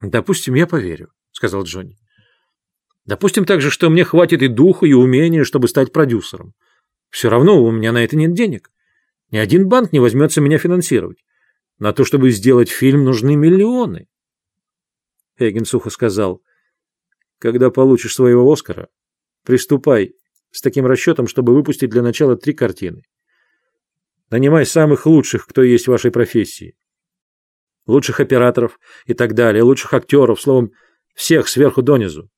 Допустим, я поверю, сказал Джонни. Допустим также, что мне хватит и духа, и умения, чтобы стать продюсером. Все равно у меня на это нет денег. Ни один банк не возьмется меня финансировать. На то, чтобы сделать фильм, нужны миллионы. Хейген сухо сказал, когда получишь своего Оскара, приступай с таким расчетом, чтобы выпустить для начала три картины. Нанимай самых лучших, кто есть в вашей профессии. Лучших операторов и так далее, лучших актеров, словом, всех сверху донизу.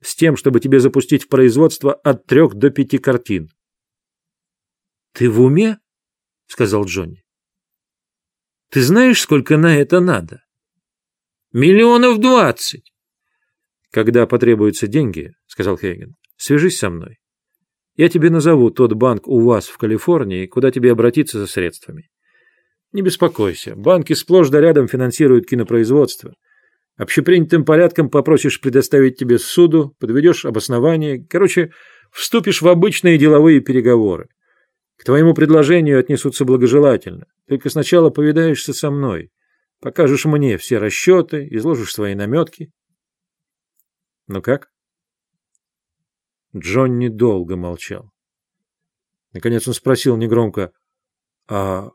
С тем, чтобы тебе запустить в производство от трех до пяти картин. «Ты в уме?» — сказал Джонни. «Ты знаешь, сколько на это надо?» «Миллионов двадцать!» «Когда потребуются деньги, — сказал Хейген, — свяжись со мной. Я тебе назову тот банк у вас в Калифорнии, куда тебе обратиться за средствами. Не беспокойся, банки сплошь да рядом финансируют кинопроизводство. Общепринятым порядком попросишь предоставить тебе суду, подведешь обоснование, короче, вступишь в обычные деловые переговоры. К твоему предложению отнесутся благожелательно. Только сначала повидаешься со мной, покажешь мне все расчеты, изложишь свои наметки. Ну как? Джонни долго молчал. Наконец он спросил негромко, «А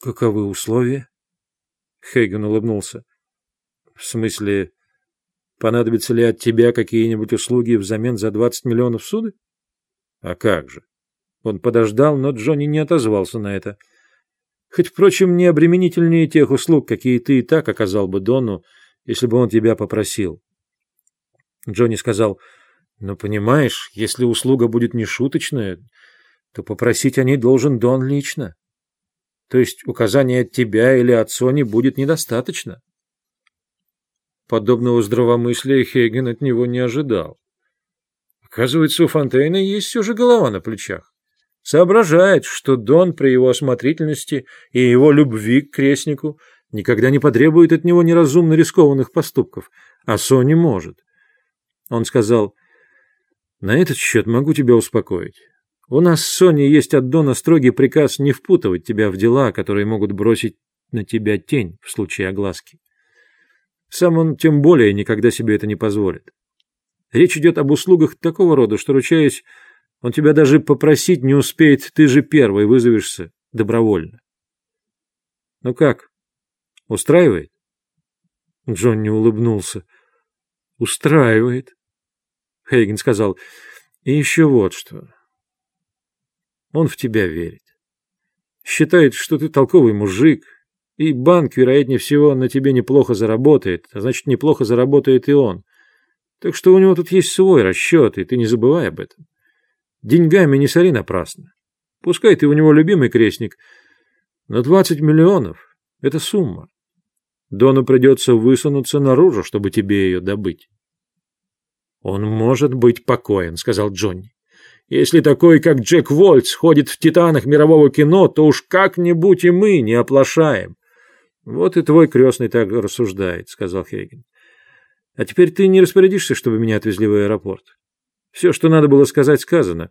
каковы условия?» Хейген улыбнулся. «В смысле, понадобятся ли от тебя какие-нибудь услуги взамен за 20 миллионов суды?» «А как же?» Он подождал, но Джонни не отозвался на это. «Хоть, впрочем, не обременительнее тех услуг, какие ты и так оказал бы Дону, если бы он тебя попросил». Джонни сказал, но понимаешь, если услуга будет не шуточная, то попросить о ней должен Дон лично. То есть указания тебя или от Сони будет недостаточно. Подобного здравомыслия Хейген от него не ожидал. Оказывается, у Фонтейна есть все же голова на плечах. Соображает, что Дон при его осмотрительности и его любви к крестнику никогда не потребует от него неразумно рискованных поступков, а Сони может. Он сказал, на этот счет могу тебя успокоить. У нас с Соней есть от Дона строгий приказ не впутывать тебя в дела, которые могут бросить на тебя тень в случае огласки. Сам он тем более никогда себе это не позволит. Речь идет об услугах такого рода, что, ручаясь, он тебя даже попросить не успеет, ты же первый вызовешься добровольно. Ну как, устраивает? Джонни улыбнулся. Устраивает. Хейген сказал, и еще вот что. Он в тебя верит. Считает, что ты толковый мужик, и банк, вероятнее всего, на тебе неплохо заработает, а значит, неплохо заработает и он. Так что у него тут есть свой расчет, и ты не забывай об этом. Деньгами не сори напрасно. Пускай ты у него любимый крестник, но 20 миллионов — это сумма. Дону придется высунуться наружу, чтобы тебе ее добыть. «Он может быть покоен», — сказал Джонни. «Если такой, как Джек Вольц, ходит в титанах мирового кино, то уж как-нибудь и мы не оплошаем». «Вот и твой крестный так рассуждает», — сказал Хейген. «А теперь ты не распорядишься, чтобы меня отвезли в аэропорт. Все, что надо было сказать, сказано.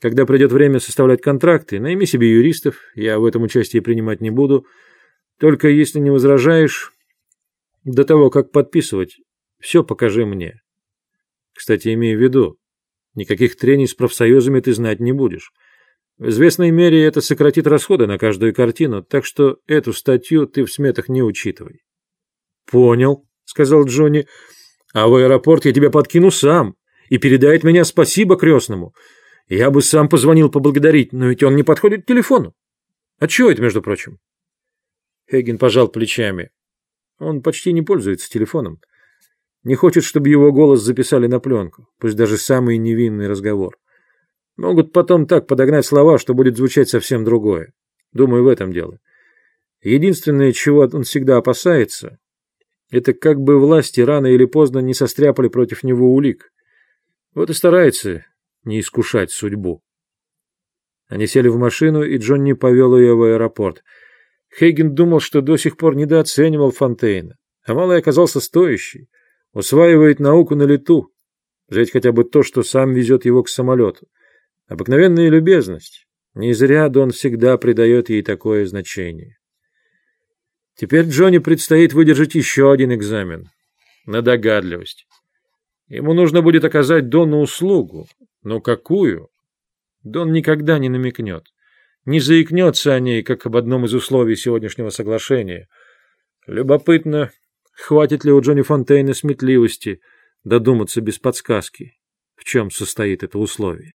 Когда придет время составлять контракты, найми себе юристов, я в этом участии принимать не буду. Только если не возражаешь, до того, как подписывать, все покажи мне. Кстати, имей в виду, никаких трений с профсоюзами ты знать не будешь. В известной мере это сократит расходы на каждую картину, так что эту статью ты в сметах не учитывай. «Понял», — сказал Джонни. «А в аэропорт я тебя подкину сам, и передает меня спасибо крестному. Я бы сам позвонил поблагодарить, но ведь он не подходит к телефону. А чего это, между прочим?» Хейген пожал плечами. Он почти не пользуется телефоном. Не хочет, чтобы его голос записали на пленку, пусть даже самый невинный разговор. Могут потом так подогнать слова, что будет звучать совсем другое. Думаю, в этом дело. Единственное, чего он всегда опасается, это как бы власти рано или поздно не состряпали против него улик. Вот и старается не искушать судьбу. Они сели в машину, и Джонни повел ее в аэропорт. Хейген думал, что до сих пор недооценивал Фонтейна, а малый оказался стоящий. Усваивает науку на лету. Взять хотя бы то, что сам везет его к самолету. Обыкновенная любезность. Не зря Дон всегда придает ей такое значение. Теперь Джонни предстоит выдержать еще один экзамен. на догадливость. Ему нужно будет оказать Дону услугу. Но какую? Дон никогда не намекнет. Не заикнется о ней, как об одном из условий сегодняшнего соглашения. Любопытно, хватит ли у Джонни Фонтейна сметливости додуматься без подсказки, в чем состоит это условие.